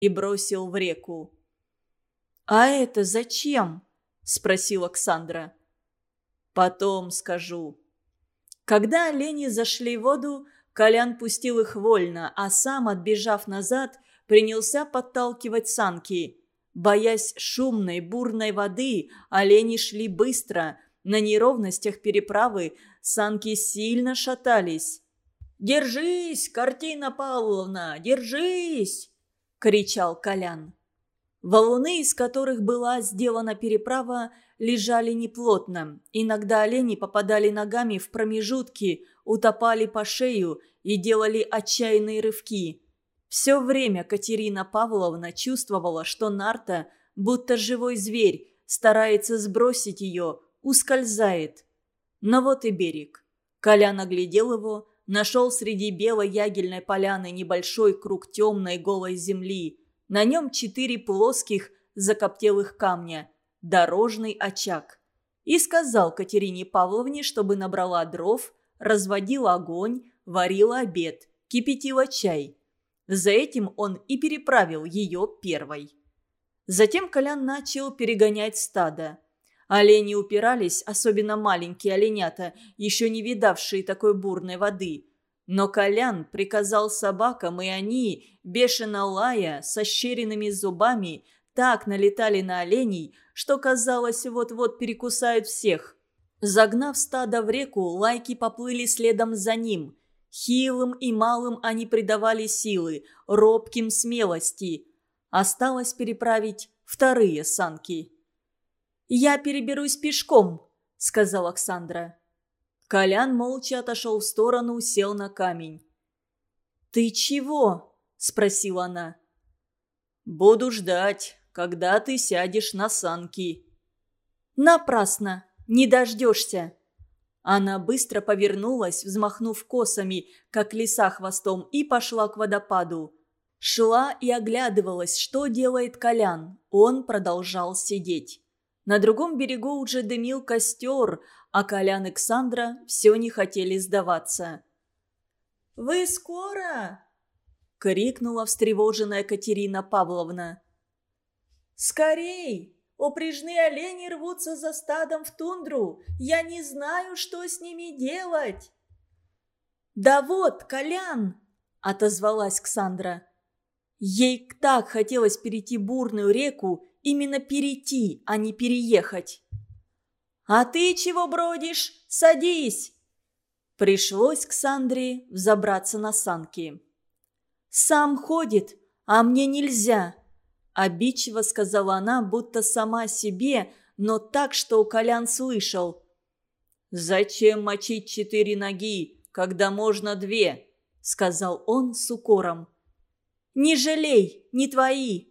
и бросил в реку. «А это зачем?» – спросил Оксандра. «Потом скажу». Когда олени зашли в воду, Колян пустил их вольно, а сам, отбежав назад, принялся подталкивать санки. Боясь шумной, бурной воды, олени шли быстро. На неровностях переправы санки сильно шатались. «Держись, Картина Павловна, держись!» – кричал Колян. Валуны, из которых была сделана переправа, лежали неплотно. Иногда олени попадали ногами в промежутки, утопали по шею и делали отчаянные рывки. Все время Катерина Павловна чувствовала, что Нарта, будто живой зверь, старается сбросить ее, ускользает. Но вот и берег. Колян оглядел его, нашел среди белой ягельной поляны небольшой круг темной голой земли. На нем четыре плоских закоптелых камня, дорожный очаг. И сказал Катерине Павловне, чтобы набрала дров, разводила огонь, варила обед, кипятила чай. За этим он и переправил ее первой. Затем Колян начал перегонять стадо. Олени упирались, особенно маленькие оленята, еще не видавшие такой бурной воды. Но Колян приказал собакам, и они, бешено лая, со щеренными зубами, так налетали на оленей, что казалось, вот-вот перекусают всех. Загнав стадо в реку, лайки поплыли следом за ним. Хилым и малым они придавали силы, робким смелости. Осталось переправить вторые санки. «Я переберусь пешком», — сказал Оксандра. Колян молча отошел в сторону, сел на камень. «Ты чего?» — спросила она. «Буду ждать, когда ты сядешь на санки». «Напрасно, не дождешься». Она быстро повернулась, взмахнув косами, как лиса хвостом, и пошла к водопаду. Шла и оглядывалась, что делает Колян. Он продолжал сидеть. На другом берегу уже дымил костер, а Колян и Ксандра все не хотели сдаваться. «Вы скоро?» — крикнула встревоженная Катерина Павловна. «Скорей! Упряжные олени рвутся за стадом в тундру. Я не знаю, что с ними делать!» «Да вот, Колян!» — отозвалась Ксандра. Ей так хотелось перейти бурную реку, именно перейти, а не переехать. «А ты чего бродишь? Садись!» Пришлось к Сандре взобраться на санки. «Сам ходит, а мне нельзя!» Обидчиво сказала она, будто сама себе, но так, что Колян слышал. «Зачем мочить четыре ноги, когда можно две?» Сказал он с укором. «Не жалей, не твои!»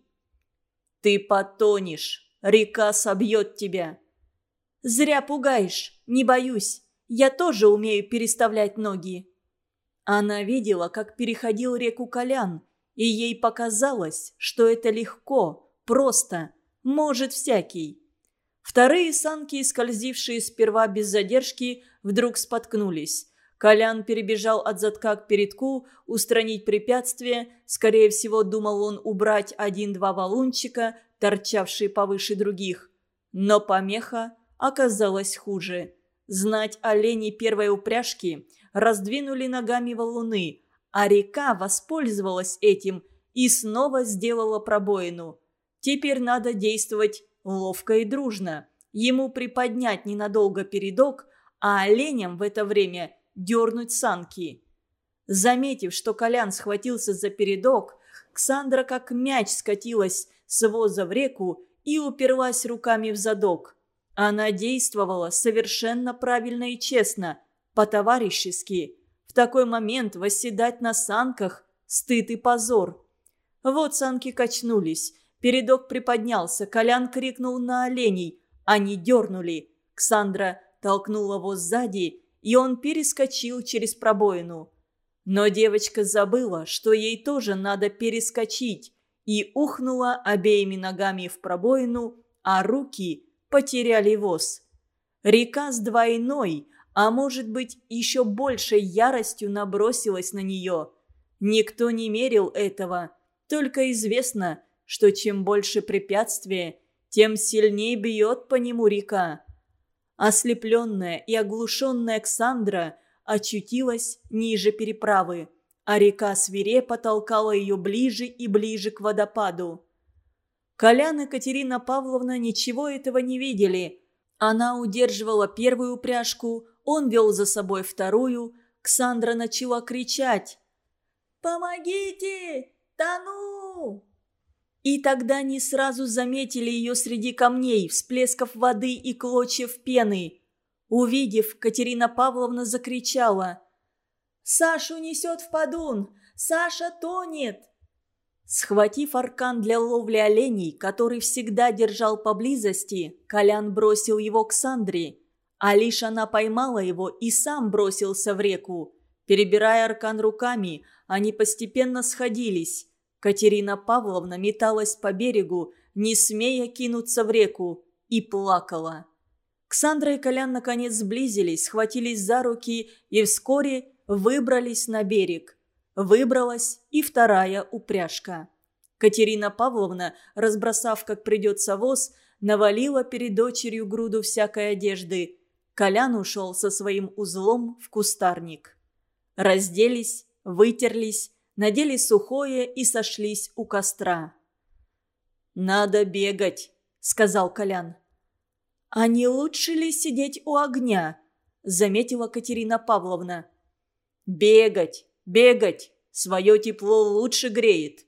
«Ты потонешь, река собьет тебя!» «Зря пугаешь, не боюсь. Я тоже умею переставлять ноги». Она видела, как переходил реку Колян, и ей показалось, что это легко, просто, может всякий. Вторые санки, скользившие сперва без задержки, вдруг споткнулись. Колян перебежал от задка к передку, устранить препятствие. Скорее всего, думал он убрать один-два валунчика, торчавшие повыше других. Но помеха оказалась хуже. Знать оленей первой упряжки раздвинули ногами валуны, а река воспользовалась этим и снова сделала пробоину. Теперь надо действовать ловко и дружно. Ему приподнять ненадолго передок, а оленям в это время – дернуть санки. Заметив, что Колян схватился за передок, Ксандра как мяч скатилась с воза в реку и уперлась руками в задок. Она действовала совершенно правильно и честно, по-товарищески. В такой момент восседать на санках – стыд и позор. Вот санки качнулись, передок приподнялся, Колян крикнул на оленей, они дернули. Ксандра толкнула его сзади и он перескочил через пробоину. Но девочка забыла, что ей тоже надо перескочить, и ухнула обеими ногами в пробоину, а руки потеряли воз. Река с двойной, а может быть еще большей яростью набросилась на нее. Никто не мерил этого. Только известно, что чем больше препятствия, тем сильнее бьет по нему река. Ослепленная и оглушенная Ксандра очутилась ниже переправы, а река свирепо толкала ее ближе и ближе к водопаду. Колян и Катерина Павловна ничего этого не видели. Она удерживала первую упряжку, он вел за собой вторую. Ксандра начала кричать. «Помогите! Тону!» И тогда они сразу заметили ее среди камней, всплесков воды и клочьев пены. Увидев, Катерина Павловна закричала. «Сашу несет в подун! Саша тонет!» Схватив аркан для ловли оленей, который всегда держал поблизости, Колян бросил его к Сандре. А лишь она поймала его и сам бросился в реку. Перебирая аркан руками, они постепенно сходились. Катерина Павловна металась по берегу, не смея кинуться в реку, и плакала. Ксандра и Колян наконец сблизились, схватились за руки и вскоре выбрались на берег. Выбралась и вторая упряжка. Катерина Павловна, разбросав, как придется воз, навалила перед дочерью груду всякой одежды. Колян ушел со своим узлом в кустарник. Разделись, вытерлись, надели сухое и сошлись у костра. «Надо бегать», — сказал Колян. «А не лучше ли сидеть у огня?» — заметила Катерина Павловна. «Бегать, бегать, свое тепло лучше греет».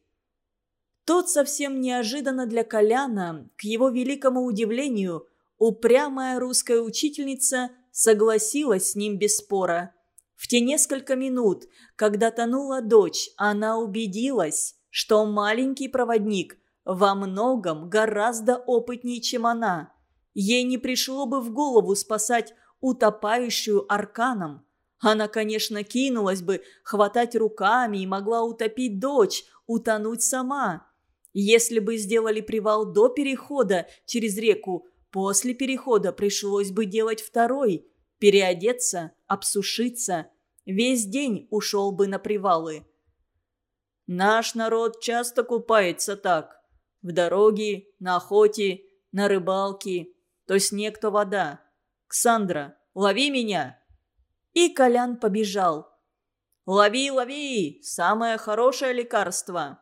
Тот совсем неожиданно для Коляна, к его великому удивлению, упрямая русская учительница согласилась с ним без спора. В те несколько минут, когда тонула дочь, она убедилась, что маленький проводник во многом гораздо опытнее, чем она. Ей не пришло бы в голову спасать утопающую арканом. Она, конечно, кинулась бы хватать руками и могла утопить дочь, утонуть сама. Если бы сделали привал до перехода через реку, после перехода пришлось бы делать второй – переодеться, обсушиться. Весь день ушел бы на привалы. Наш народ часто купается так. В дороге, на охоте, на рыбалке. То снег, то вода. Ксандра, лови меня!» И Колян побежал. «Лови, лови! Самое хорошее лекарство!»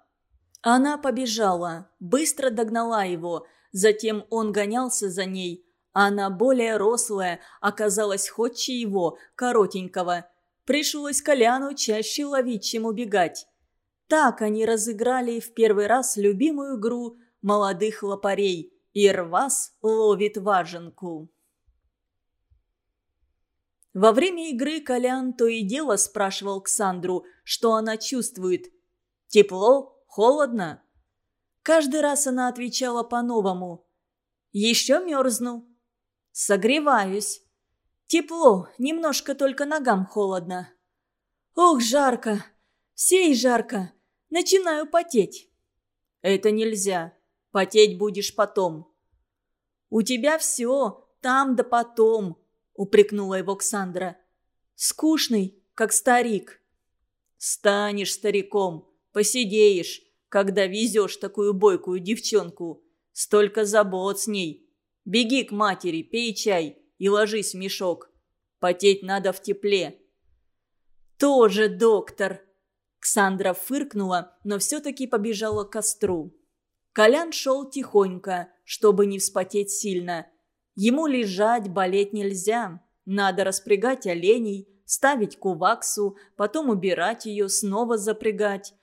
Она побежала, быстро догнала его, затем он гонялся за ней – она более рослая, оказалась ходче его, коротенького. Пришлось Коляну чаще ловить, чем убегать. Так они разыграли в первый раз любимую игру молодых лопарей «Ирвас ловит важенку». Во время игры Колян то и дело спрашивал Ксандру, что она чувствует. «Тепло? Холодно?» Каждый раз она отвечала по-новому. «Еще мерзну. Согреваюсь. Тепло, немножко только ногам холодно. Ох, жарко. Всей жарко. Начинаю потеть. Это нельзя. Потеть будешь потом. У тебя все, там да потом, упрекнула его Ксандра. Скучный, как старик. Станешь стариком, посидеешь, когда везешь такую бойкую девчонку. Столько забот с ней. Беги к матери, пей чай и ложись в мешок. Потеть надо в тепле». «Тоже доктор!» Ксандра фыркнула, но все-таки побежала к костру. Колян шел тихонько, чтобы не вспотеть сильно. Ему лежать, болеть нельзя. Надо распрягать оленей, ставить куваксу, потом убирать ее, снова запрягать.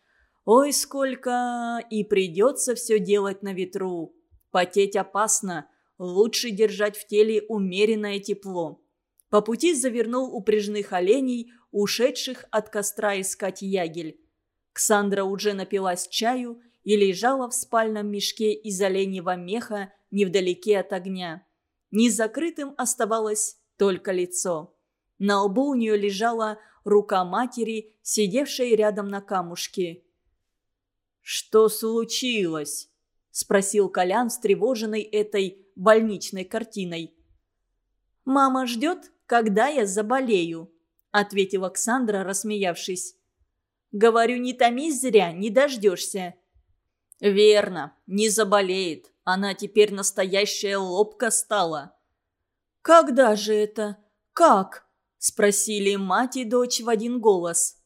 Ой, сколько! И придется все делать на ветру. Потеть опасно, лучше держать в теле умеренное тепло. По пути завернул упряжных оленей, ушедших от костра искать ягель. Ксандра уже напилась чаю и лежала в спальном мешке из оленьего меха невдалеке от огня. Незакрытым оставалось только лицо. На лбу у нее лежала рука матери, сидевшей рядом на камушке. «Что случилось?» – спросил Колян, встревоженный этой больничной картиной. «Мама ждет, когда я заболею», — ответила Оксандра, рассмеявшись. «Говорю, не томись зря, не дождешься». «Верно, не заболеет. Она теперь настоящая лобка стала». «Когда же это? Как?» – спросили мать и дочь в один голос.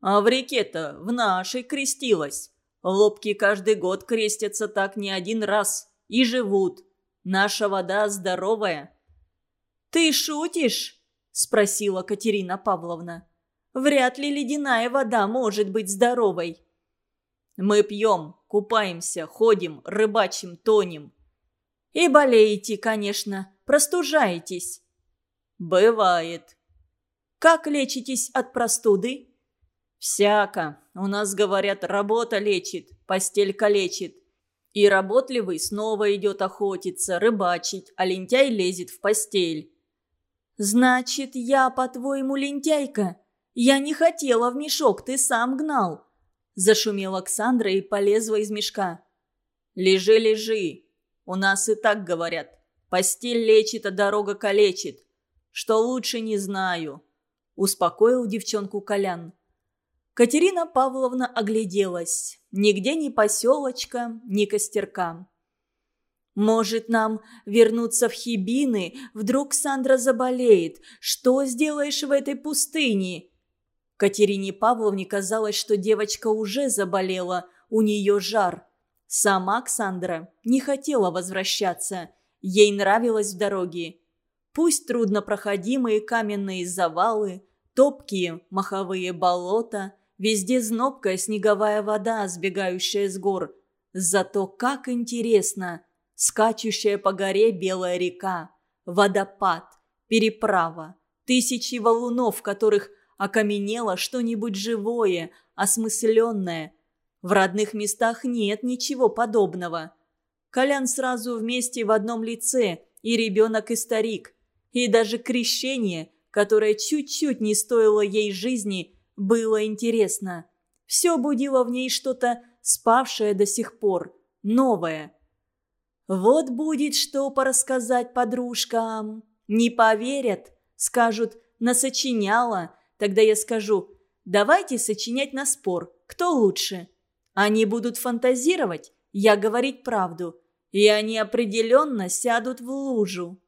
«А в реке-то в нашей крестилась. Лобки каждый год крестятся так не один раз и живут. Наша вода здоровая». «Ты шутишь?» – спросила Катерина Павловна. «Вряд ли ледяная вода может быть здоровой». «Мы пьем, купаемся, ходим, рыбачим, тонем». «И болеете, конечно, простужаетесь». «Бывает». «Как лечитесь от простуды?» «Всяко. У нас, говорят, работа лечит, постелька лечит. И работливый снова идет охотиться, рыбачить, а лентяй лезет в постель». «Значит, я, по-твоему, лентяйка? Я не хотела в мешок, ты сам гнал». Зашумела Оксандра и полезла из мешка. «Лежи, лежи. У нас и так говорят. Постель лечит, а дорога калечит. Что лучше, не знаю», – успокоил девчонку Колян. Катерина Павловна огляделась. Нигде ни поселочка, ни костерка. «Может, нам вернуться в Хибины? Вдруг Сандра заболеет? Что сделаешь в этой пустыне?» Катерине Павловне казалось, что девочка уже заболела, у нее жар. Сама Ксандра не хотела возвращаться. Ей нравилось в дороге. Пусть труднопроходимые каменные завалы, топкие маховые болота – Везде знобкая снеговая вода, сбегающая с гор. Зато как интересно! Скачущая по горе белая река, водопад, переправа, тысячи валунов, в которых окаменело что-нибудь живое, осмысленное. В родных местах нет ничего подобного. Колян сразу вместе в одном лице, и ребенок, и старик. И даже крещение, которое чуть-чуть не стоило ей жизни – было интересно. Все будило в ней что-то спавшее до сих пор, новое. Вот будет что порассказать подружкам. Не поверят, скажут «насочиняла». Тогда я скажу «давайте сочинять на спор, кто лучше». Они будут фантазировать, я говорить правду, и они определенно сядут в лужу.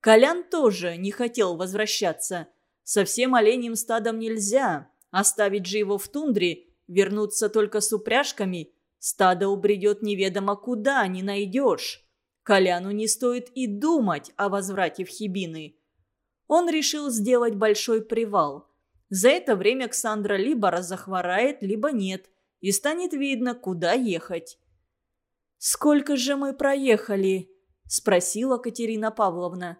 Колян тоже не хотел возвращаться – со всем оленем стадом нельзя. Оставить же его в тундре, вернуться только с упряжками. Стадо убредет неведомо куда, не найдешь. Коляну не стоит и думать о возврате в Хибины. Он решил сделать большой привал. За это время Ксандра либо разохворает, либо нет, и станет видно, куда ехать. «Сколько же мы проехали?» – спросила Катерина Павловна.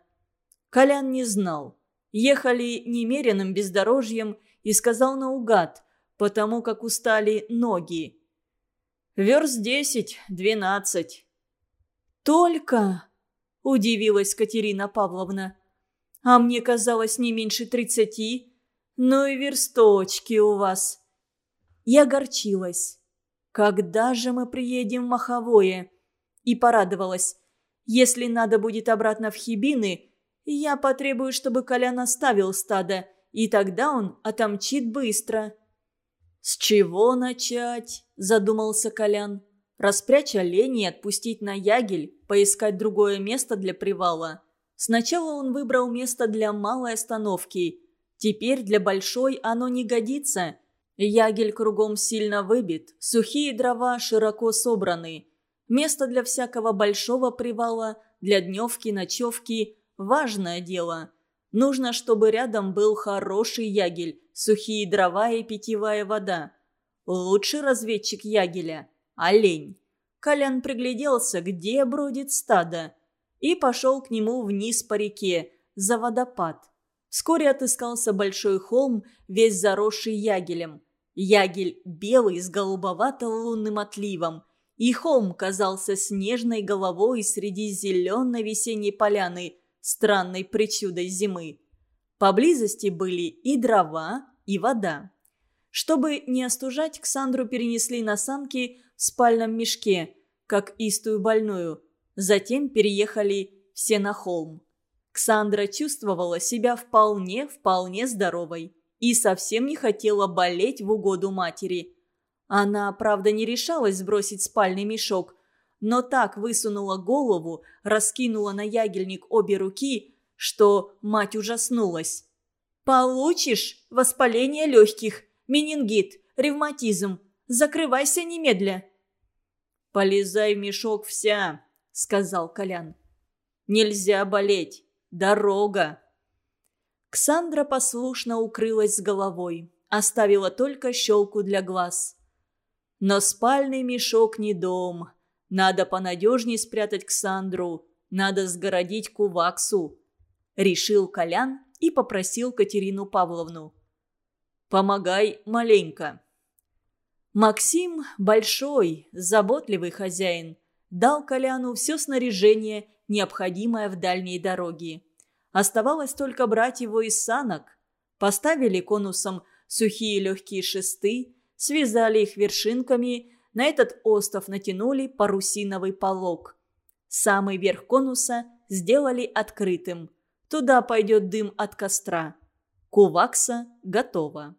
Колян не знал. Ехали немеренным бездорожьем и сказал наугад, потому как устали ноги. «Верст десять, двенадцать». «Только?» – удивилась Катерина Павловна. «А мне казалось не меньше тридцати. Ну и версточки у вас». Я огорчилась. «Когда же мы приедем в Маховое?» И порадовалась. «Если надо будет обратно в Хибины, я потребую, чтобы Колян оставил стадо, и тогда он отомчит быстро». «С чего начать?» – задумался Колян. «Распрячь оленей отпустить на ягель, поискать другое место для привала». Сначала он выбрал место для малой остановки. Теперь для большой оно не годится. Ягель кругом сильно выбит, сухие дрова широко собраны. Место для всякого большого привала, для дневки, ночевки Важное дело. Нужно, чтобы рядом был хороший ягель, сухие дрова и питьевая вода. Лучший разведчик ягеля – олень. Колян пригляделся, где бродит стадо, и пошел к нему вниз по реке, за водопад. Вскоре отыскался большой холм, весь заросший ягелем. Ягель белый с голубовато-лунным отливом, и холм казался снежной головой среди зеленой весенней поляны – странной причудой зимы. Поблизости были и дрова, и вода. Чтобы не остужать, Ксандру перенесли на санки в спальном мешке, как истую больную. Затем переехали все на холм. Ксандра чувствовала себя вполне-вполне здоровой и совсем не хотела болеть в угоду матери. Она, правда, не решалась сбросить спальный мешок, но так высунула голову, раскинула на ягельник обе руки, что мать ужаснулась. «Получишь воспаление легких, менингит, ревматизм. Закрывайся немедля». «Полезай в мешок вся», — сказал Колян. «Нельзя болеть. Дорога». Ксандра послушно укрылась с головой, оставила только щелку для глаз. Но спальный мешок не дом. Надо понадежней спрятать Ксандру, надо сгородить куваксу. Решил Колян и попросил Катерину Павловну. «Помогай маленько». Максим, большой, заботливый хозяин, дал Коляну все снаряжение, необходимое в дальней дороге. Оставалось только брать его из санок. Поставили конусом сухие легкие шесты, связали их вершинками, на этот остов натянули парусиновый полог. Самый верх конуса сделали открытым. Туда пойдет дым от костра. Кувакса готова.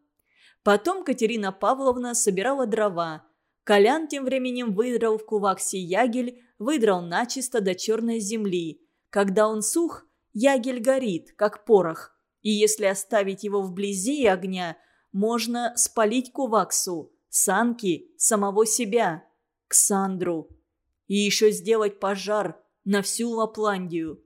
Потом Катерина Павловна собирала дрова. Колян тем временем выдрал в куваксе ягель, выдрал начисто до черной земли. Когда он сух, ягель горит, как порох. И если оставить его вблизи огня, можно спалить куваксу, санки, самого себя, Ксандру. И еще сделать пожар на всю Лапландию.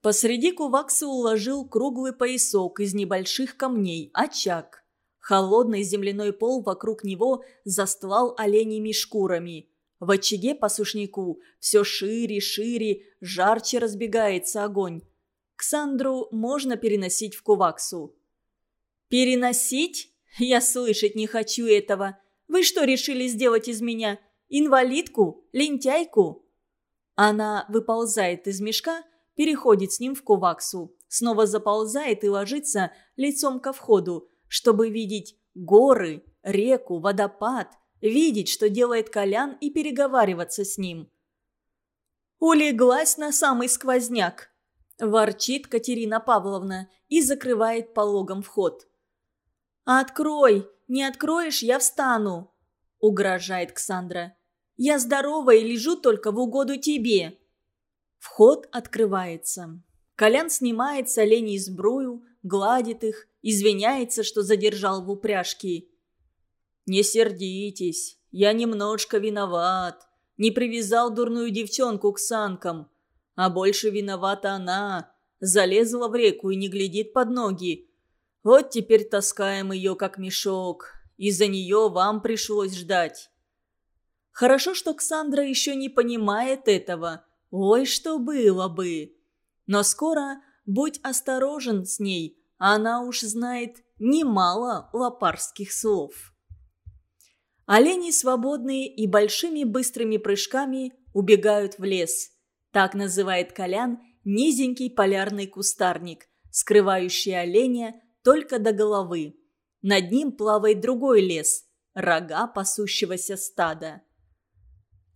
Посреди кувакса уложил круглый поясок из небольших камней, очаг. Холодный земляной пол вокруг него застлал оленями шкурами. В очаге по сушняку все шире, шире, жарче разбегается огонь. Ксандру можно переносить в куваксу. «Переносить? Я слышать не хочу этого. Вы что решили сделать из меня? Инвалидку? Лентяйку?» Она выползает из мешка, переходит с ним в куваксу, снова заползает и ложится лицом ко входу, чтобы видеть горы, реку, водопад, видеть, что делает Колян и переговариваться с ним. «Улеглась на самый сквозняк», – ворчит Катерина Павловна и закрывает пологом вход. «Открой! Не откроешь, я встану!» – угрожает Ксандра. «Я здорова и лежу только в угоду тебе!» Вход открывается. Колян снимает с оленей сбрую, гладит их, извиняется, что задержал в упряжке. «Не сердитесь, я немножко виноват. Не привязал дурную девчонку к санкам. А больше виновата она. Залезла в реку и не глядит под ноги. Вот теперь таскаем ее, как мешок. Из-за нее вам пришлось ждать». Хорошо, что Ксандра еще не понимает этого – Ой, что было бы! Но скоро будь осторожен с ней, она уж знает немало лопарских слов. Олени свободные и большими быстрыми прыжками убегают в лес. Так называет Колян низенький полярный кустарник, скрывающий оленя только до головы. Над ним плавает другой лес – рога пасущегося стада.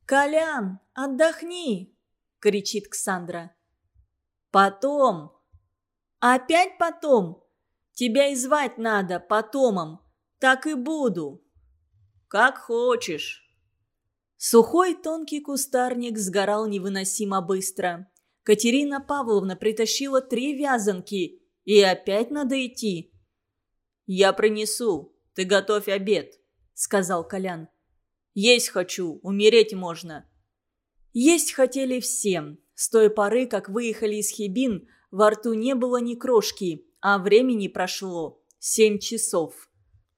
«Колян, отдохни!» – кричит Ксандра. «Потом!» «Опять потом? Тебя и звать надо потомом. Так и буду». «Как хочешь». Сухой тонкий кустарник сгорал невыносимо быстро. Катерина Павловна притащила три вязанки, и опять надо идти. «Я принесу. Ты готовь обед», — сказал Колян. «Есть хочу, умереть можно». Есть хотели всем. С той поры, как выехали из Хибин, во рту не было ни крошки, а времени прошло семь часов.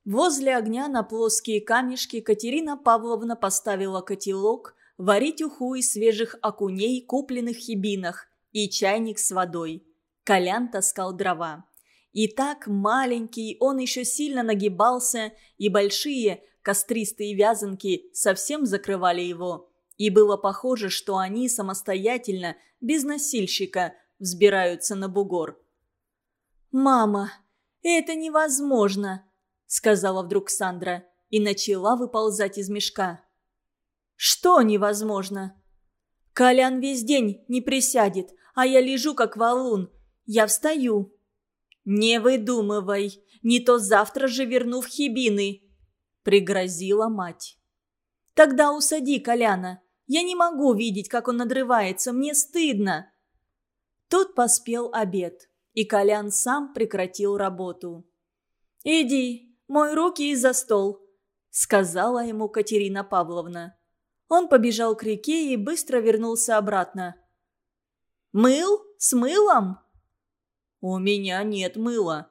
Возле огня на плоские камешки Катерина Павловна поставила котелок, варить уху из свежих окуней, купленных в хибинах, и чайник с водой. Колян таскал дрова. И так маленький он еще сильно нагибался, и большие костристые вязанки совсем закрывали его и было похоже, что они самостоятельно, без носильщика, взбираются на бугор. «Мама, это невозможно!» — сказала вдруг Сандра и начала выползать из мешка. «Что невозможно?» «Колян весь день не присядет, а я лежу как валун. Я встаю». «Не выдумывай, не то завтра же верну в Хибины», — пригрозила мать. Тогда усади Коляна. Я не могу видеть, как он надрывается. Мне стыдно. Тут поспел обед, и Колян сам прекратил работу. «Иди, мой руки и за стол», — сказала ему Катерина Павловна. Он побежал к реке и быстро вернулся обратно. «Мыл? С мылом?» «У меня нет мыла».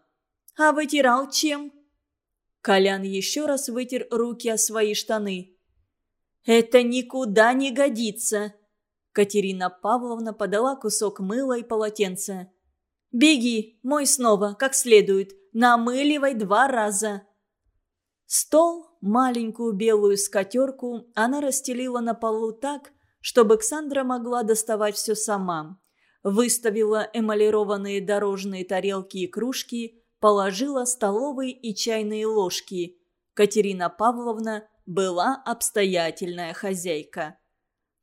«А вытирал чем?» Колян еще раз вытер руки о свои штаны. «Это никуда не годится!» Катерина Павловна подала кусок мыла и полотенце. «Беги, мой снова, как следует, намыливай два раза!» Стол, маленькую белую скатерку, она расстелила на полу так, чтобы Ксандра могла доставать все сама. Выставила эмалированные дорожные тарелки и кружки, положила столовые и чайные ложки. Катерина Павловна была обстоятельная хозяйка.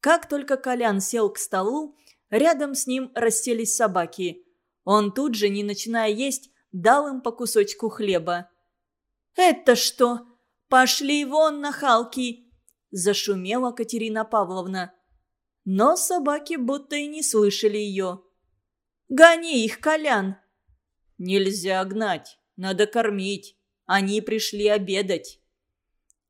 Как только Колян сел к столу, рядом с ним расселись собаки. Он тут же, не начиная есть, дал им по кусочку хлеба. «Это что? Пошли вон, нахалки!» – зашумела Катерина Павловна. Но собаки будто и не слышали ее. «Гони их, Колян!» «Нельзя гнать, надо кормить. Они пришли обедать».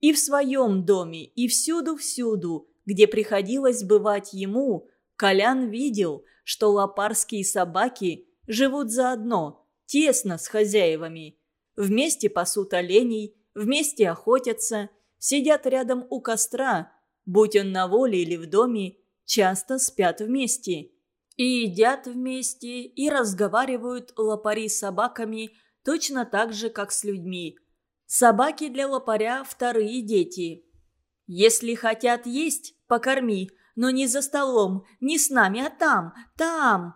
И в своем доме, и всюду-всюду, где приходилось бывать ему, Колян видел, что лопарские собаки живут заодно, тесно с хозяевами. Вместе пасут оленей, вместе охотятся, сидят рядом у костра, будь он на воле или в доме, часто спят вместе. И едят вместе, и разговаривают лопари с собаками точно так же, как с людьми. Собаки для лопаря – вторые дети. Если хотят есть, покорми, но не за столом, не с нами, а там, там.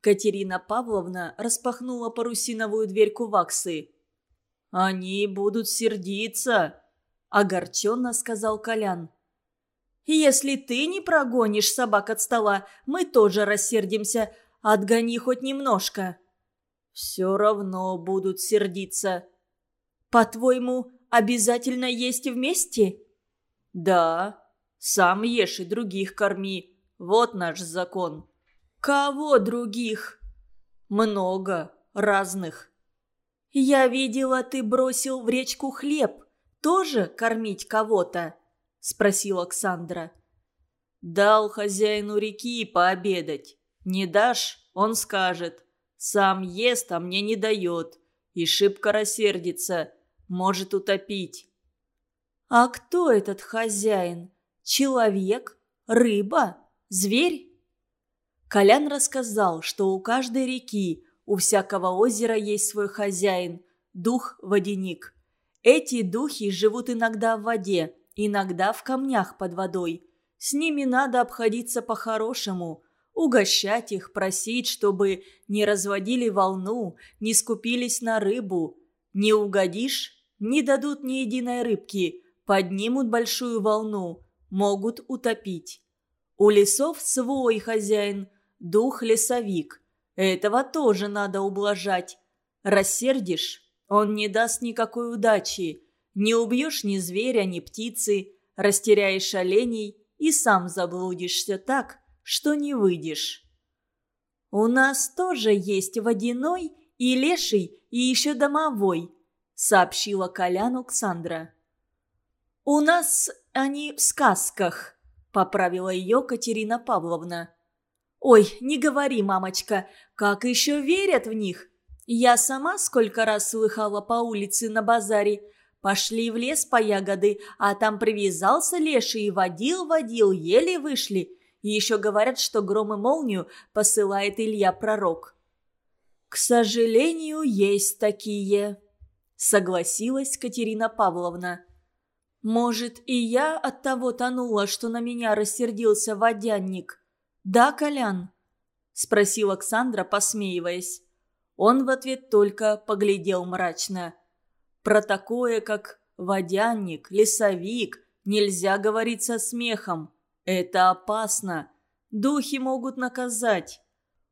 Катерина Павловна распахнула парусиновую дверьку ваксы. «Они будут сердиться», – огорченно сказал Колян. «Если ты не прогонишь собак от стола, мы тоже рассердимся. Отгони хоть немножко». «Все равно будут сердиться». «По-твоему, обязательно есть вместе?» «Да. Сам ешь и других корми. Вот наш закон». «Кого других?» «Много. Разных». «Я видела, ты бросил в речку хлеб. Тоже кормить кого-то?» – спросил Оксандра. «Дал хозяину реки пообедать. Не дашь, он скажет. Сам ест, а мне не дает. И шибко рассердится. Может утопить». «А кто этот хозяин? Человек? Рыба? Зверь?» Колян рассказал, что у каждой реки, у всякого озера есть свой хозяин – дух-водяник. Эти духи живут иногда в воде, иногда в камнях под водой. С ними надо обходиться по-хорошему, угощать их, просить, чтобы не разводили волну, не скупились на рыбу. Не угодишь – не дадут ни единой рыбки, поднимут большую волну, могут утопить. У лесов свой хозяин – дух-лесовик. Этого тоже надо ублажать. Рассердишь, он не даст никакой удачи. Не убьешь ни зверя, ни птицы, растеряешь оленей и сам заблудишься так, что не выйдешь. «У нас тоже есть водяной и леший, и еще домовой», — сообщила Коляну Ксандра. «У нас они в сказках», — поправила ее Катерина Павловна. «Ой, не говори, мамочка, как еще верят в них? Я сама сколько раз слыхала по улице на базаре. Пошли в лес по ягоды, а там привязался леший и водил-водил, еле вышли. И еще говорят, что гром и молнию посылает Илья Пророк». «К сожалению, есть такие», — согласилась Катерина Павловна. «Может, и я от того тонула, что на меня рассердился водянник?» «Да, Колян?» – спросил Оксандра, посмеиваясь. Он в ответ только поглядел мрачно. Про такое, как водянник, лесовик, нельзя говорить со смехом. Это опасно. Духи могут наказать.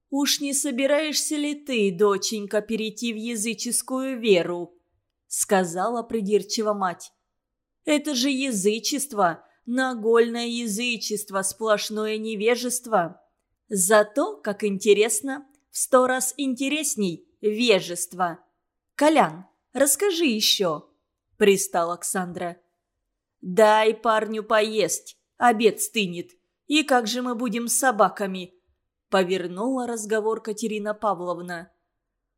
«Уж не собираешься ли ты, доченька, перейти в языческую веру?» — сказала придирчиво мать. «Это же язычество. нагольное язычество, сплошное невежество. Зато, как интересно, в сто раз интересней вежество. Колян, расскажи еще, пристал Оксандра. Дай парню поесть, обед стынет. И как же мы будем с собаками? Повернула разговор Катерина Павловна.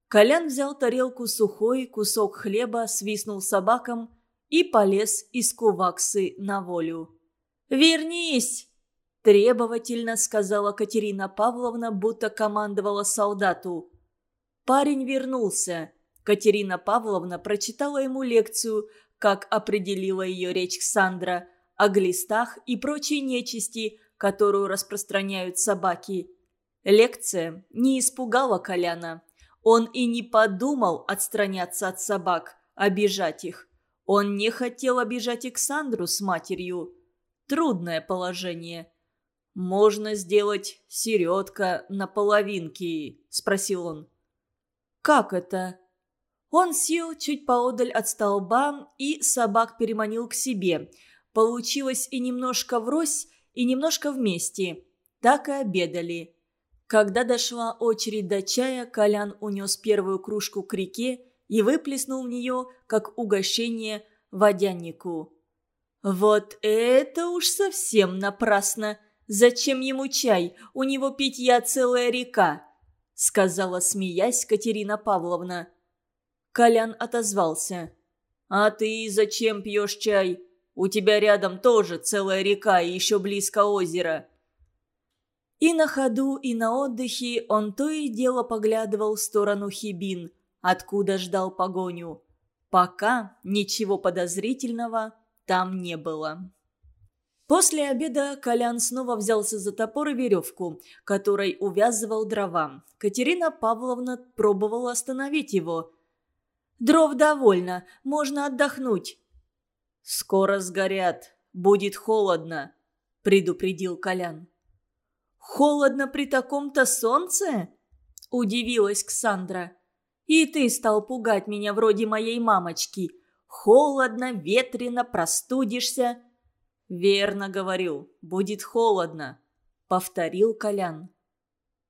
Колян взял тарелку сухой, кусок хлеба, свистнул собакам и полез из куваксы на волю. «Вернись!» – требовательно сказала Катерина Павловна, будто командовала солдату. Парень вернулся. Катерина Павловна прочитала ему лекцию, как определила ее речь Ксандра, о глистах и прочей нечисти, которую распространяют собаки. Лекция не испугала Коляна. Он и не подумал отстраняться от собак, обижать их. Он не хотел обижать Александру с матерью. Трудное положение. «Можно сделать середка на половинки?» – спросил он. «Как это?» Он сел чуть поодаль от столба и собак переманил к себе. Получилось и немножко врозь, и немножко вместе. Так и обедали. Когда дошла очередь до чая, Колян унес первую кружку к реке и выплеснул в нее, как угощение, водяннику. «Вот это уж совсем напрасно! Зачем ему чай? У него питья целая река!» — сказала, смеясь, Катерина Павловна. Колян отозвался. «А ты зачем пьешь чай? У тебя рядом тоже целая река и еще близко озеро. И на ходу, и на отдыхе он то и дело поглядывал в сторону Хибин, откуда ждал погоню. Пока ничего подозрительного там не было. После обеда Колян снова взялся за топор и веревку, которой увязывал дрова. Катерина Павловна пробовала остановить его. «Дров довольно, можно отдохнуть». «Скоро сгорят, будет холодно», – предупредил Колян. «Холодно при таком-то солнце?» – удивилась Ксандра. «И ты стал пугать меня вроде моей мамочки. Холодно, ветрено, простудишься». «Верно говорю, будет холодно», – повторил Колян.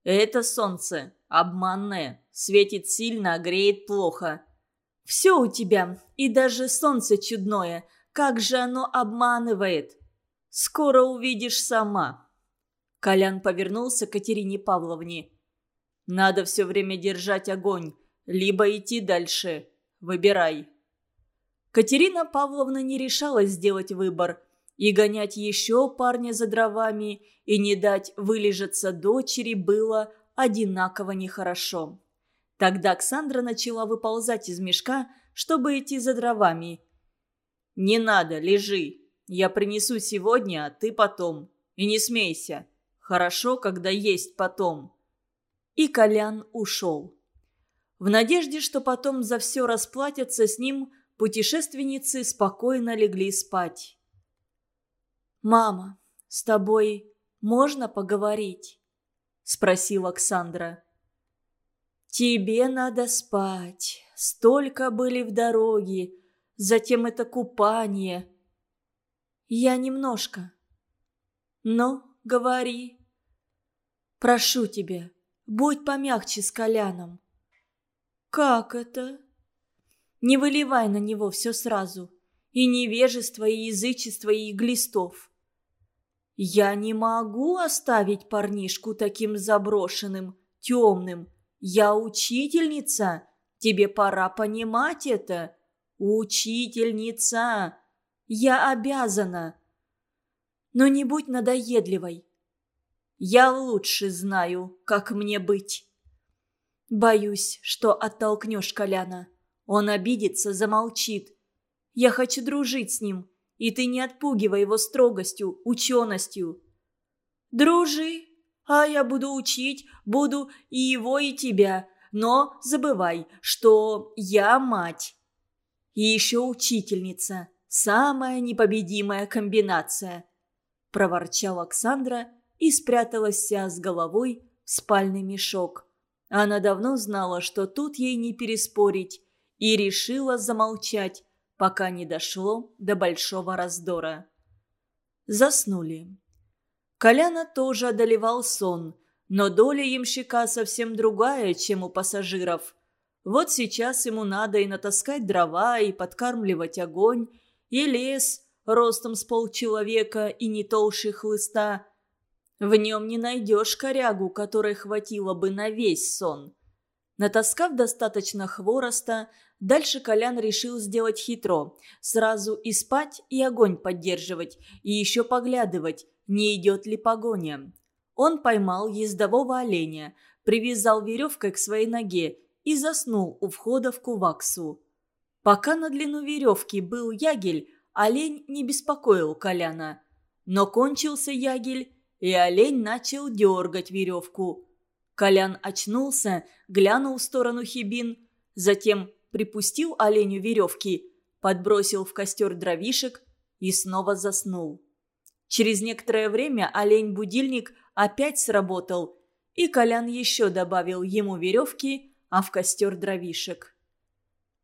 «Это солнце, обманное, светит сильно, а греет плохо». «Все у тебя, и даже солнце чудное, как же оно обманывает!» «Скоро увидишь сама», Колян повернулся к Катерине Павловне. «Надо все время держать огонь, либо идти дальше. Выбирай». Катерина Павловна не решалась сделать выбор. И гонять еще парня за дровами, и не дать вылежаться дочери было одинаково нехорошо. Тогда Оксандра начала выползать из мешка, чтобы идти за дровами. «Не надо, лежи. Я принесу сегодня, а ты потом. И не смейся. Хорошо, когда есть потом. И Колян ушел. В надежде, что потом за все расплатятся с ним, путешественницы спокойно легли спать. «Мама, с тобой можно поговорить?» – спросила Оксандра. «Тебе надо спать. Столько были в дороге. Затем это купание. Я немножко. Но говори». Прошу тебя, будь помягче с Коляном». «Как это?» «Не выливай на него все сразу. И невежество, и язычество, и глистов». «Я не могу оставить парнишку таким заброшенным, темным. Я учительница. Тебе пора понимать это. Учительница. Я обязана. Но не будь надоедливой. Я лучше знаю, как мне быть. Боюсь, что оттолкнешь Коляна. Он обидится, замолчит. Я хочу дружить с ним, и ты не отпугивай его строгостью, ученостью. Дружи, а я буду учить, буду и его, и тебя. Но забывай, что я мать. И еще учительница. Самая непобедимая комбинация. Проворчал Оксандра и спряталась с головой в спальный мешок. Она давно знала, что тут ей не переспорить, и решила замолчать, пока не дошло до большого раздора. Заснули. Коляна тоже одолевал сон, но доля ямщика совсем другая, чем у пассажиров. Вот сейчас ему надо и натаскать дрова, и подкармливать огонь, и лес ростом с полчеловека и не толще хлыста. В нем не найдешь корягу, которой хватило бы на весь сон. Натаскав достаточно хвороста, дальше Колян решил сделать хитро. Сразу и спать, и огонь поддерживать, и еще поглядывать, не идет ли погоня. Он поймал ездового оленя, привязал веревкой к своей ноге и заснул у входа в куваксу. Пока на длину веревки был ягель, олень не беспокоил Коляна. Но кончился ягель, и олень начал дергать веревку. Колян очнулся, глянул в сторону Хибин, затем припустил оленю веревки, подбросил в костер дровишек и снова заснул. Через некоторое время олень-будильник опять сработал, и Колян еще добавил ему веревки, а в костер дровишек.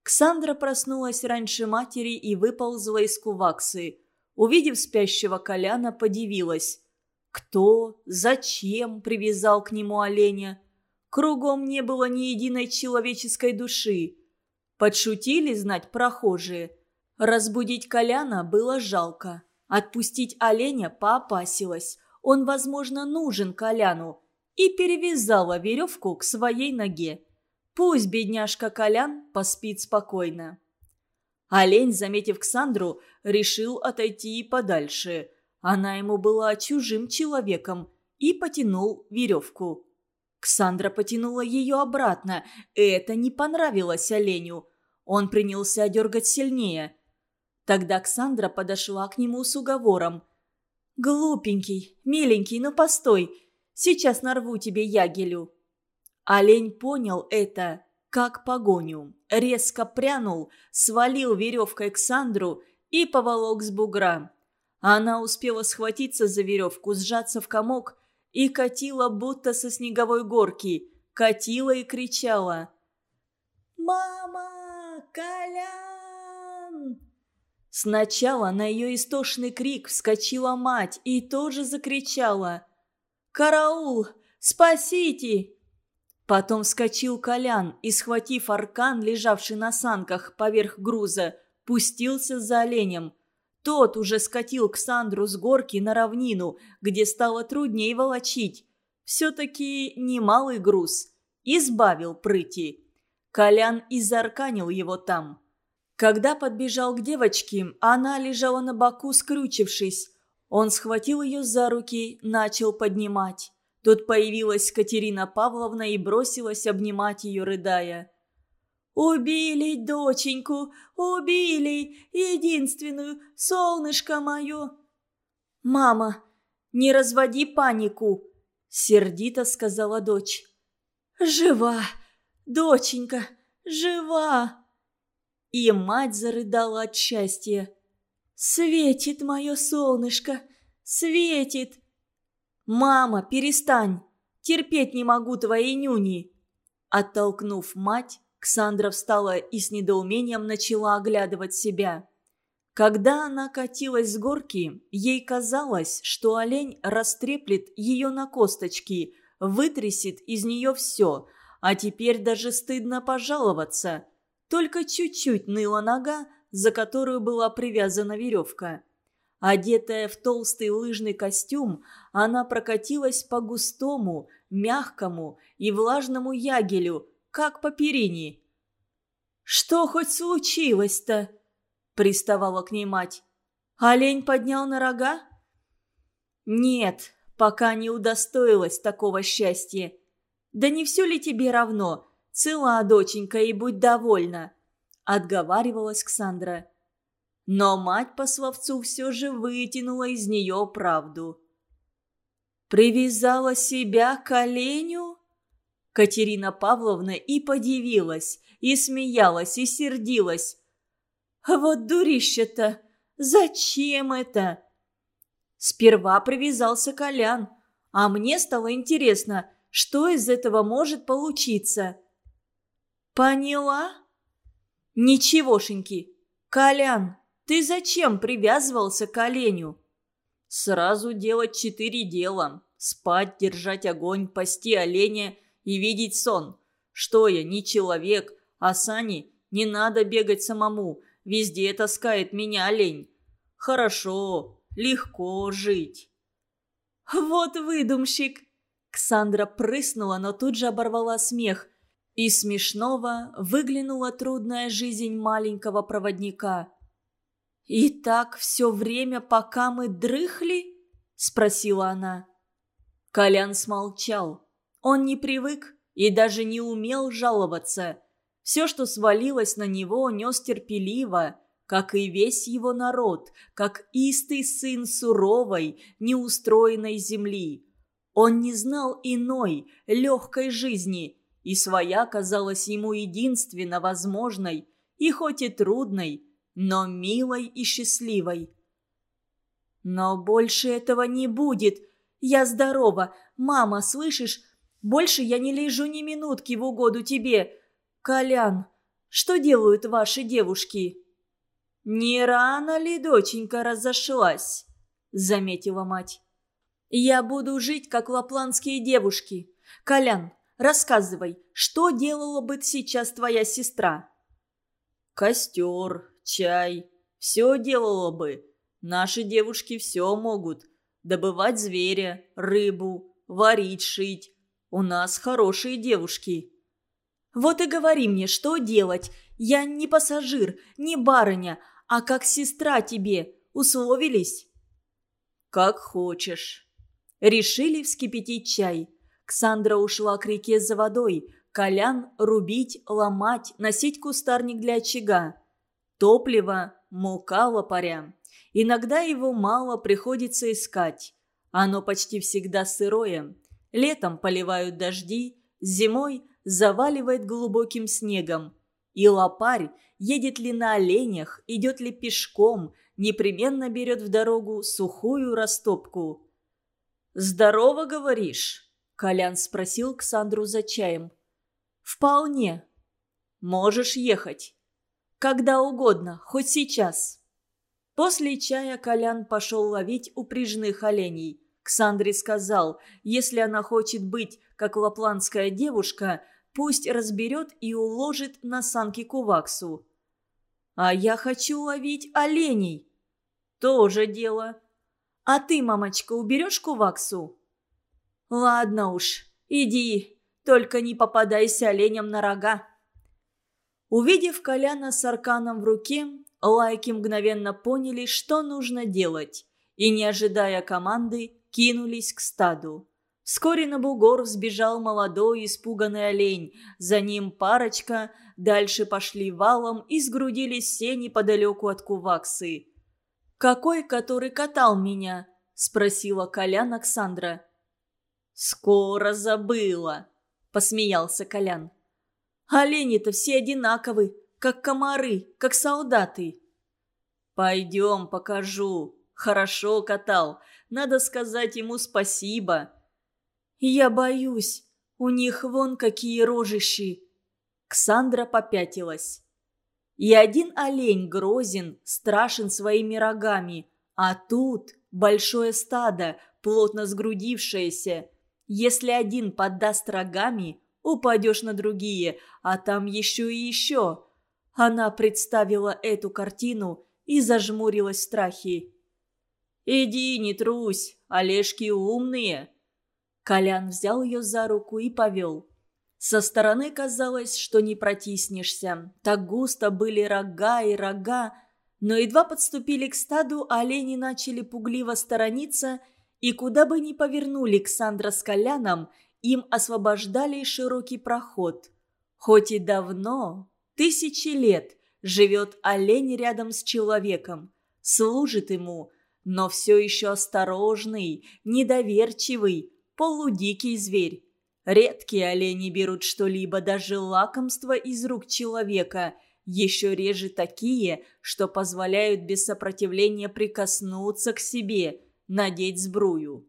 Ксандра проснулась раньше матери и выползла из куваксы. Увидев спящего Коляна, подивилась. Кто, зачем привязал к нему оленя? Кругом не было ни единой человеческой души. Подшутили, знать, прохожие. Разбудить Коляна было жалко. Отпустить оленя поопасилась. Он, возможно, нужен Коляну. И перевязала веревку к своей ноге. Пусть бедняжка Колян поспит спокойно. Олень, заметив Ксандру, решил отойти подальше – она ему была чужим человеком и потянул веревку. Ксандра потянула ее обратно. Это не понравилось оленю. Он принялся дергать сильнее. Тогда Ксандра подошла к нему с уговором. «Глупенький, миленький, ну постой. Сейчас нарву тебе ягелю». Олень понял это, как погоню. Резко прянул, свалил веревкой Ксандру и поволок с бугра она успела схватиться за веревку, сжаться в комок и катила, будто со снеговой горки. Катила и кричала. «Мама! Колян!» Сначала на ее истошный крик вскочила мать и тоже закричала. «Караул! Спасите!» Потом вскочил Колян и, схватив аркан, лежавший на санках поверх груза, пустился за оленем – тот уже скатил Ксандру с горки на равнину, где стало труднее волочить. Все-таки немалый груз. Избавил прыти. Колян изарканил его там. Когда подбежал к девочке, она лежала на боку, скрючившись. Он схватил ее за руки, начал поднимать. Тут появилась Катерина Павловна и бросилась обнимать ее, рыдая. «Убили доченьку, убили, единственную, солнышко мое!» «Мама, не разводи панику!» — сердито сказала дочь. «Жива, доченька, жива!» И мать зарыдала от счастья. «Светит мое солнышко, светит!» «Мама, перестань! Терпеть не могу твои нюни!» Оттолкнув мать, Ксандра встала и с недоумением начала оглядывать себя. Когда она катилась с горки, ей казалось, что олень растреплет ее на косточки, вытрясет из нее все, а теперь даже стыдно пожаловаться. Только чуть-чуть ныла нога, за которую была привязана веревка. Одетая в толстый лыжный костюм, она прокатилась по густому, мягкому и влажному ягелю, как по перине. «Что хоть случилось-то?» – приставала к ней мать. «Олень поднял на рога?» «Нет, пока не удостоилась такого счастья. Да не все ли тебе равно? Цела, доченька, и будь довольна!» – отговаривалась Ксандра. Но мать по словцу все же вытянула из нее правду. «Привязала себя к оленю?» Катерина Павловна и подивилась, и смеялась, и сердилась. «А вот дурище-то! Зачем это?» Сперва привязался Колян, а мне стало интересно, что из этого может получиться. «Поняла?» «Ничегошеньки. Колян, ты зачем привязывался к оленю?» Сразу делать четыре дела. Спать, держать огонь, пасти оленя и видеть сон. Что я, не человек, а Сани не надо бегать самому. Везде таскает меня олень. Хорошо, легко жить. Вот выдумщик. Ксандра прыснула, но тут же оборвала смех. И смешного выглянула трудная жизнь маленького проводника. «И так все время, пока мы дрыхли?» – спросила она. Колян смолчал. Он не привык и даже не умел жаловаться. Все, что свалилось на него, нес терпеливо, как и весь его народ, как истый сын суровой, неустроенной земли. Он не знал иной, легкой жизни, и своя казалась ему единственно возможной, и хоть и трудной, но милой и счастливой. «Но больше этого не будет. Я здорова. Мама, слышишь? Больше я не лежу ни минутки в угоду тебе. Колян, что делают ваши девушки?» «Не рано ли доченька разошлась?» – заметила мать. «Я буду жить, как лапландские девушки. Колян, рассказывай, что делала бы сейчас твоя сестра?» «Костер, чай. Все делала бы. Наши девушки все могут. Добывать зверя, рыбу, варить, шить. У нас хорошие девушки». «Вот и говори мне, что делать. Я не пассажир, не барыня, а как сестра тебе. Условились?» «Как хочешь». Решили вскипятить чай. Ксандра ушла к реке за водой. Колян рубить, ломать, носить кустарник для очага. Топливо, мука лопаря. Иногда его мало приходится искать. Оно почти всегда сырое. Летом поливают дожди, зимой заваливает глубоким снегом. И лопарь, едет ли на оленях, идет ли пешком, непременно берет в дорогу сухую растопку. «Здорово, говоришь?» – Колян спросил Ксандру за чаем. «Вполне. Можешь ехать. Когда угодно, хоть сейчас». После чая Колян пошел ловить упряжных оленей. Ксандре сказал, если она хочет быть, как лапландская девушка, пусть разберет и уложит на санки куваксу. «А я хочу ловить оленей». «Тоже дело». «А ты, мамочка, уберешь куваксу?» «Ладно уж, иди, только не попадайся оленям на рога». Увидев Коляна с арканом в руке, лайки мгновенно поняли, что нужно делать, и, не ожидая команды, кинулись к стаду. Вскоре на бугор взбежал молодой испуганный олень, за ним парочка, дальше пошли валом и сгрудились все неподалеку от куваксы. «Какой, который катал меня?» – спросила Колян Оксандра. «Скоро забыла», – посмеялся Колян. Олени-то все одинаковы, как комары, как солдаты. Пойдем, покажу. Хорошо катал. Надо сказать ему спасибо. Я боюсь. У них вон какие рожищи. Ксандра попятилась. И один олень грозен, страшен своими рогами. А тут большое стадо, плотно сгрудившееся. Если один поддаст рогами, упадешь на другие, а там еще и еще. Она представила эту картину и зажмурилась в страхе. «Иди, не трусь, Олежки умные!» Колян взял ее за руку и повел. Со стороны казалось, что не протиснешься. Так густо были рога и рога, но едва подступили к стаду, олени начали пугливо сторониться, и куда бы ни повернули Ксандра с Коляном – им освобождали широкий проход. Хоть и давно, тысячи лет, живет олень рядом с человеком, служит ему, но все еще осторожный, недоверчивый, полудикий зверь. Редкие олени берут что-либо, даже лакомство из рук человека, еще реже такие, что позволяют без сопротивления прикоснуться к себе, надеть сбрую.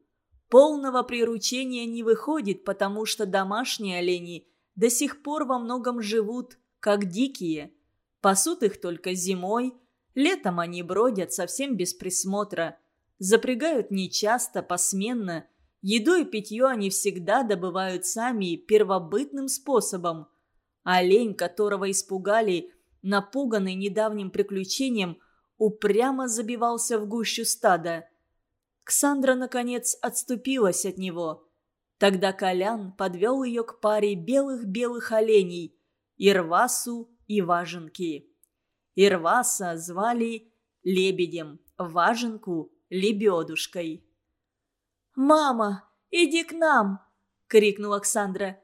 Полного приручения не выходит, потому что домашние олени до сих пор во многом живут, как дикие. Пасут их только зимой, летом они бродят совсем без присмотра. Запрягают нечасто, посменно. Еду и питье они всегда добывают сами первобытным способом. Олень, которого испугали, напуганный недавним приключением, упрямо забивался в гущу стада. Ксандра, наконец, отступилась от него. Тогда Колян подвел ее к паре белых-белых оленей – Ирвасу и Важенки. Ирваса звали Лебедем, Важенку – Лебедушкой. «Мама, иди к нам!» – крикнула Оксандра.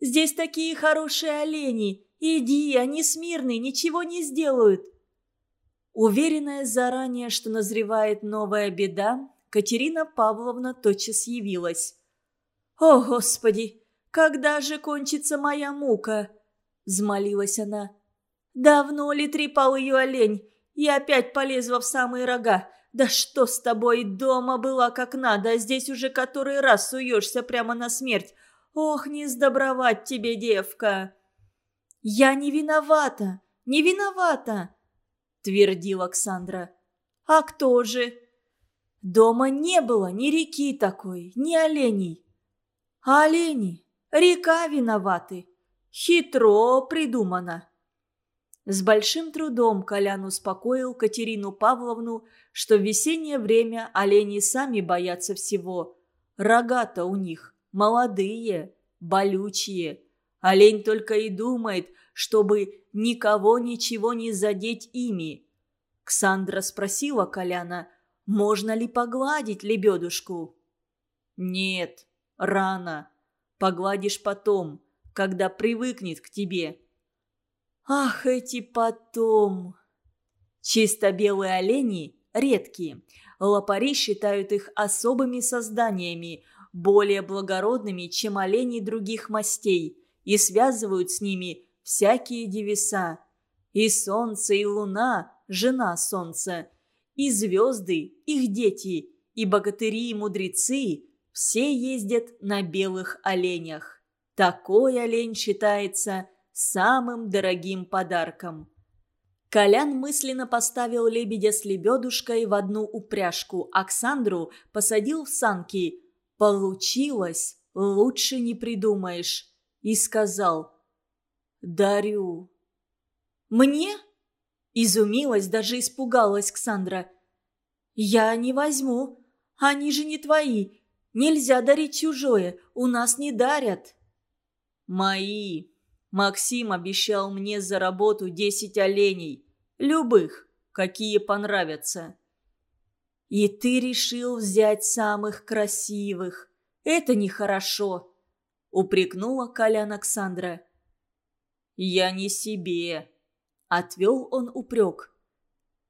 «Здесь такие хорошие олени! Иди, они смирные, ничего не сделают!» Уверенная заранее, что назревает новая беда, Катерина Павловна тотчас явилась. «О, Господи! Когда же кончится моя мука?» – взмолилась она. «Давно ли трепал ее олень? И опять полезла в самые рога. Да что с тобой? Дома была как надо, а здесь уже который раз суешься прямо на смерть. Ох, не сдобровать тебе, девка!» «Я не виновата, не виновата!» – твердила Александра. «А кто же?» «Дома не было ни реки такой, ни оленей». «А олени? Река виноваты. Хитро придумано». С большим трудом Колян успокоил Катерину Павловну, что в весеннее время олени сами боятся всего. Рога-то у них молодые, болючие. Олень только и думает, чтобы никого ничего не задеть ими. Ксандра спросила Коляна, можно ли погладить лебедушку. «Нет, рано. Погладишь потом, когда привыкнет к тебе». Ах, эти потом! Чисто белые олени редкие. Лопари считают их особыми созданиями, более благородными, чем олени других мастей, и связывают с ними всякие девеса. И солнце, и луна – жена солнца, и звезды – их дети, и богатыри, и мудрецы – все ездят на белых оленях. Такой олень считается самым дорогим подарком. Колян мысленно поставил лебедя с лебедушкой в одну упряжку, Оксандру посадил в санки. Получилось, лучше не придумаешь. И сказал «Дарю». «Мне?» Изумилась, даже испугалась Ксандра. «Я не возьму. Они же не твои. Нельзя дарить чужое. У нас не дарят». «Мои», Максим обещал мне за работу десять оленей. Любых, какие понравятся. И ты решил взять самых красивых. Это нехорошо, упрекнула Колян Александра. Я не себе, отвел он упрек.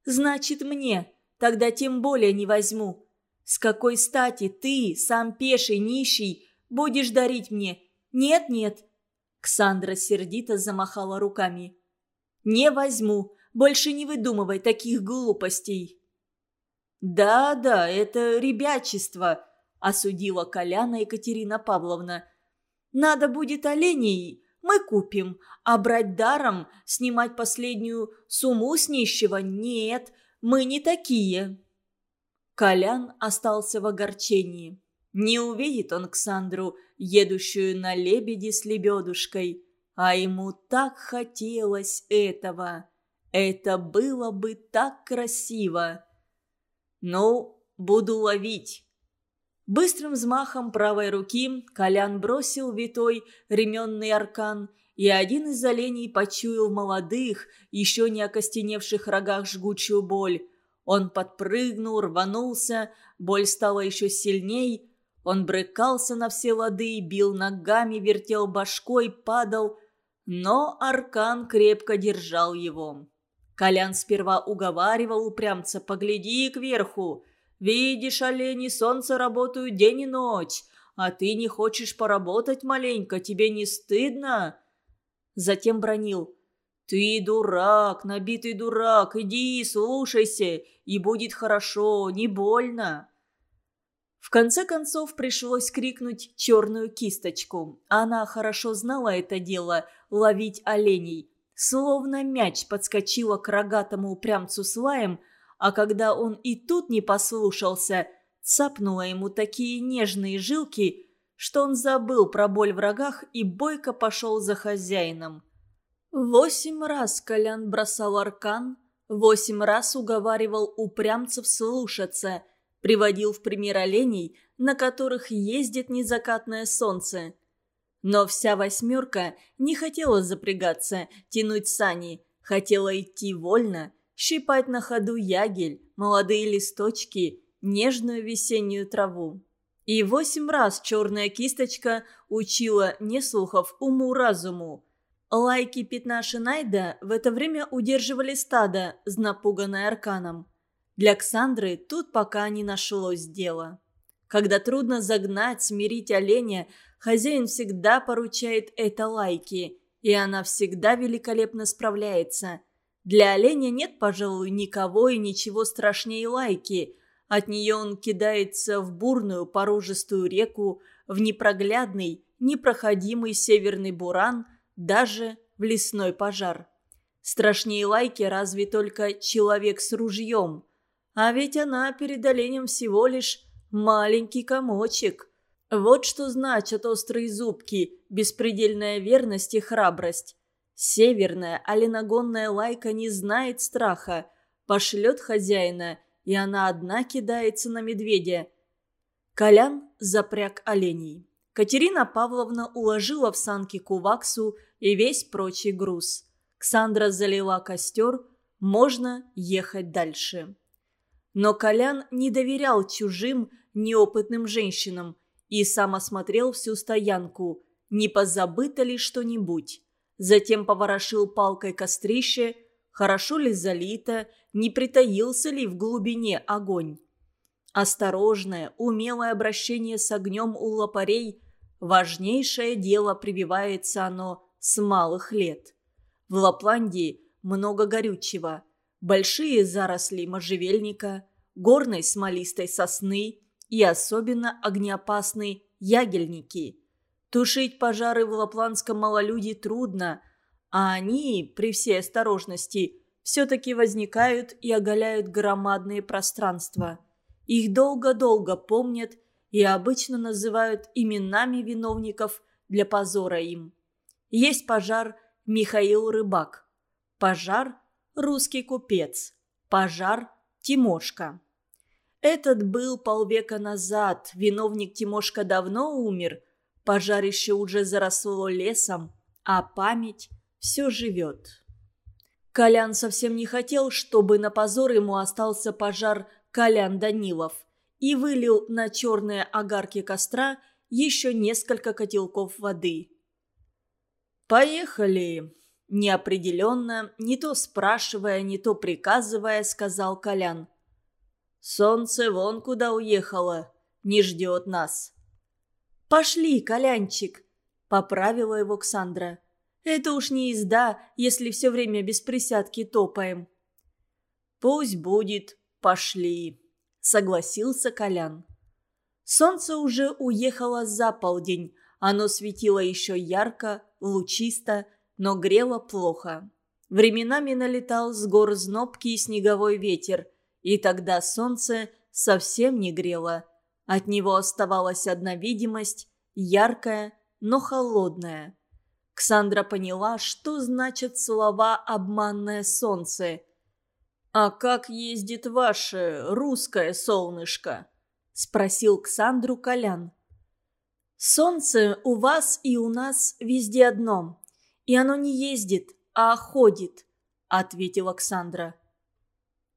Значит, мне, тогда тем более не возьму. С какой стати ты, сам пеший, нищий, будешь дарить мне? Нет-нет, Ксандра сердито замахала руками. «Не возьму. Больше не выдумывай таких глупостей». «Да-да, это ребячество», – осудила Коляна Екатерина Павловна. «Надо будет оленей, мы купим, а брать даром, снимать последнюю сумму с нищего – нет, мы не такие». Колян остался в огорчении. Не увидит он Ксандру, едущую на лебеди с лебедушкой, а ему так хотелось этого. Это было бы так красиво. Ну, буду ловить. Быстрым взмахом правой руки Колян бросил витой ременный аркан, и один из оленей почуял в молодых, еще не окостеневших рогах жгучую боль. Он подпрыгнул, рванулся, боль стала еще сильней, он брыкался на все лады, бил ногами, вертел башкой, падал, но Аркан крепко держал его. Колян сперва уговаривал упрямца «Погляди кверху! Видишь, олени, солнце работают день и ночь, а ты не хочешь поработать маленько, тебе не стыдно?» Затем бронил «Ты дурак, набитый дурак, иди, слушайся, и будет хорошо, не больно». В конце концов пришлось крикнуть черную кисточку. Она хорошо знала это дело – ловить оленей. Словно мяч подскочила к рогатому упрямцу с лаем, а когда он и тут не послушался, цапнула ему такие нежные жилки, что он забыл про боль в рогах и бойко пошел за хозяином. Восемь раз Колян бросал аркан, восемь раз уговаривал упрямцев слушаться, приводил в пример оленей, на которых ездит незакатное солнце. Но вся восьмерка не хотела запрягаться, тянуть сани, хотела идти вольно, щипать на ходу ягель, молодые листочки, нежную весеннюю траву. И восемь раз черная кисточка учила неслухов уму-разуму. Лайки пятна Шинайда в это время удерживали стадо, напуганное арканом. Для Ксандры тут пока не нашлось дела. Когда трудно загнать, смирить оленя, хозяин всегда поручает это лайки, и она всегда великолепно справляется. Для оленя нет, пожалуй, никого и ничего страшнее лайки. От нее он кидается в бурную порожистую реку, в непроглядный, непроходимый северный буран, даже в лесной пожар. Страшнее лайки разве только человек с ружьем – а ведь она перед оленем всего лишь маленький комочек. Вот что значат острые зубки, беспредельная верность и храбрость. Северная оленогонная лайка не знает страха. Пошлет хозяина, и она одна кидается на медведя. Колян запряг оленей. Катерина Павловна уложила в санки куваксу и весь прочий груз. Ксандра залила костер, можно ехать дальше. Но Колян не доверял чужим, неопытным женщинам и сам осмотрел всю стоянку, не позабыто ли что-нибудь. Затем поворошил палкой кострище, хорошо ли залито, не притаился ли в глубине огонь. Осторожное, умелое обращение с огнем у лопарей – важнейшее дело прививается оно с малых лет. В Лапландии много горючего – большие заросли можжевельника, горной смолистой сосны и особенно огнеопасные ягельники. Тушить пожары в лапландском малолюде трудно, а они, при всей осторожности, все-таки возникают и оголяют громадные пространства. Их долго-долго помнят и обычно называют именами виновников для позора им. Есть пожар Михаил Рыбак, пожар русский купец, пожар Тимошка. Этот был полвека назад, виновник Тимошка давно умер, пожарище уже заросло лесом, а память все живет. Колян совсем не хотел, чтобы на позор ему остался пожар Колян Данилов и вылил на черные огарки костра еще несколько котелков воды. «Поехали!» Неопределенно, не то спрашивая, не то приказывая, сказал Колян. «Солнце вон куда уехало, не ждет нас». «Пошли, Колянчик!» – поправила его Ксандра. «Это уж не езда, если все время без присядки топаем». «Пусть будет, пошли», – согласился Колян. Солнце уже уехало за полдень, оно светило еще ярко, лучисто, но грело плохо. Временами налетал с гор знобкий снеговой ветер, и тогда солнце совсем не грело. От него оставалась одна видимость, яркая, но холодная. Ксандра поняла, что значат слова «обманное солнце». «А как ездит ваше русское солнышко?» – спросил Ксандру Колян. «Солнце у вас и у нас везде одно. И оно не ездит, а ходит», — ответил Оксандра.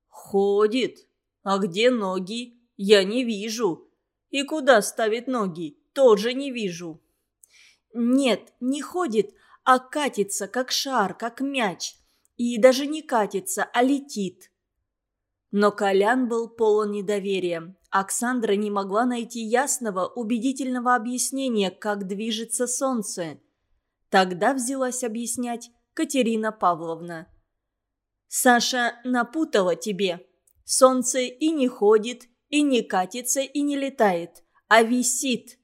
«Ходит? А где ноги? Я не вижу. И куда ставит ноги? Тоже не вижу». «Нет, не ходит, а катится, как шар, как мяч. И даже не катится, а летит». Но Колян был полон недоверия. Оксандра не могла найти ясного, убедительного объяснения, как движется солнце. Тогда взялась объяснять Катерина Павловна. «Саша напутала тебе. Солнце и не ходит, и не катится, и не летает, а висит».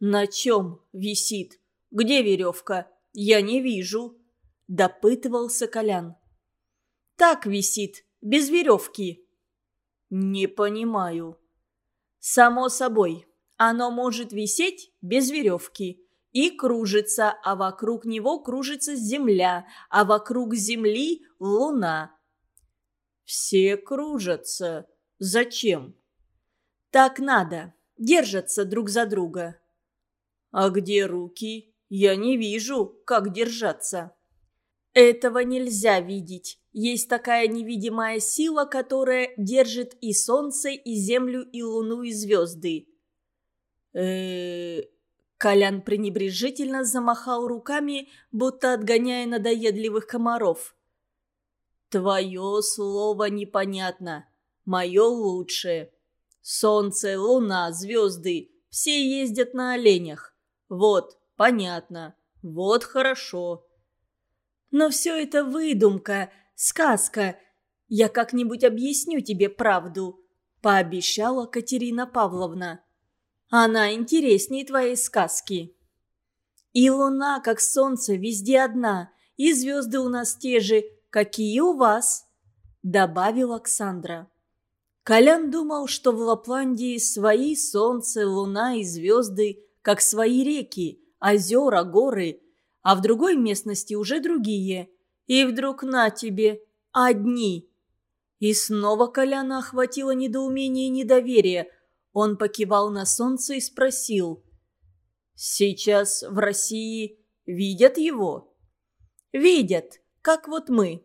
«На чем висит? Где веревка? Я не вижу», – допытывался Колян. «Так висит, без веревки?» «Не понимаю». «Само собой, оно может висеть без веревки и кружится, а вокруг него кружится Земля, а вокруг Земли – Луна». «Все кружатся. Зачем?» «Так надо. Держатся друг за друга». «А где руки? Я не вижу, как держаться». Этого нельзя видеть. Есть такая невидимая сила, которая держит и солнце, и землю, и луну, и звезды. э Колян пренебрежительно замахал руками, будто отгоняя надоедливых комаров. «Твое слово непонятно. Мое лучшее. Солнце, луна, звезды – все ездят на оленях. Вот, понятно. Вот хорошо. Но все это выдумка, сказка. Я как-нибудь объясню тебе правду», – пообещала Катерина Павловна. «Она интереснее твоей сказки». «И луна, как солнце, везде одна, и звезды у нас те же, какие у вас», – добавила Александра. Колян думал, что в Лапландии свои солнце, луна и звезды, как свои реки, озера, горы – а в другой местности уже другие. И вдруг на тебе одни. И снова Коляна охватило недоумение и недоверие. Он покивал на солнце и спросил. «Сейчас в России видят его?» «Видят, как вот мы».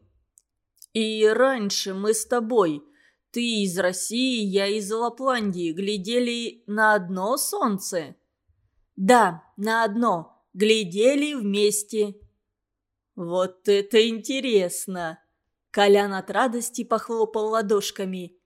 «И раньше мы с тобой, ты из России, я из Лапландии, глядели на одно солнце?» «Да, на одно глядели вместе». «Вот это интересно!» Колян от радости похлопал ладошками.